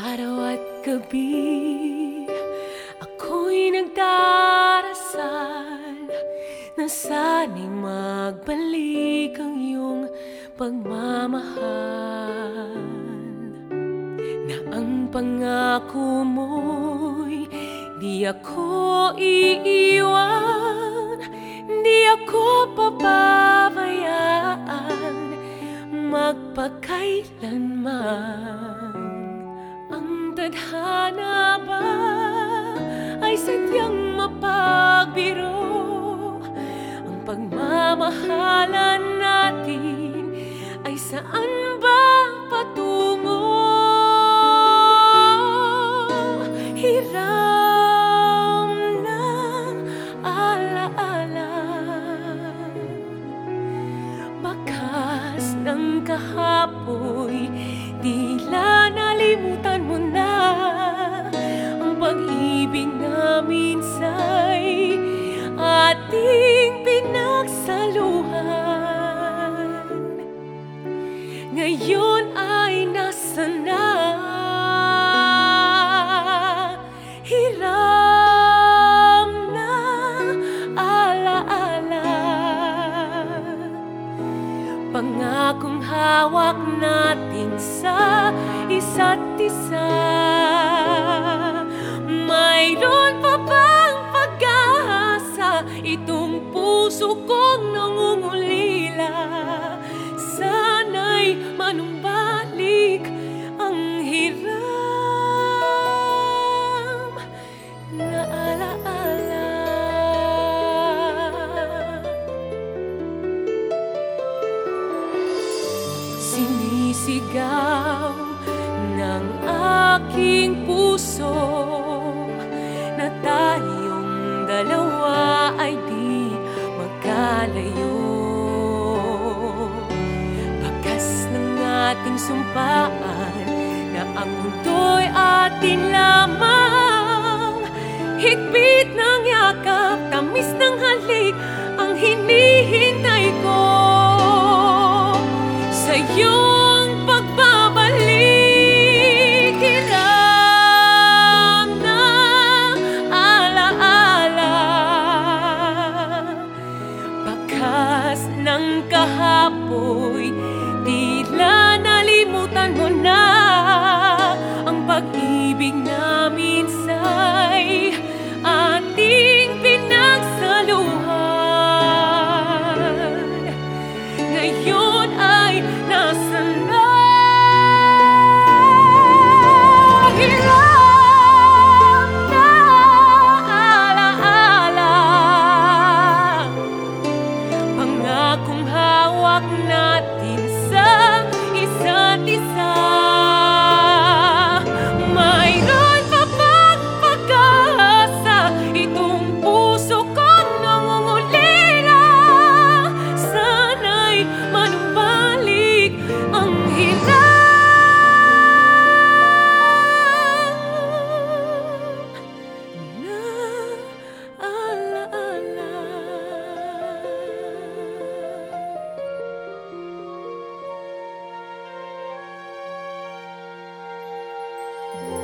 Araw at gabi Ako'y nagdarasal Na sana'y magbalik ang iyong pagmamahal. Na ang pangako mo'y Di ako iiwan Di ako pababayaan kahapoy Tila nalimutan mo na Ang pag-ibig namin sa'y Ating pinagsaluhan. Ngayon ay nasa na hawak natin sa isa't isa. Mayroon pa bang pag-asa? Itong puso kong nangungulila. Sana'y manumbalik Sinisigaw ng aking puso Na tayong dalawa ay di magkalayo. Bakas ng ating sumpaan Na ang mundo'y atin lamang. Higpit ng yakap, tamis ng halik Ang hinihintay ko. Sa nalimutan mo na Ang pag-ibig namin Thank.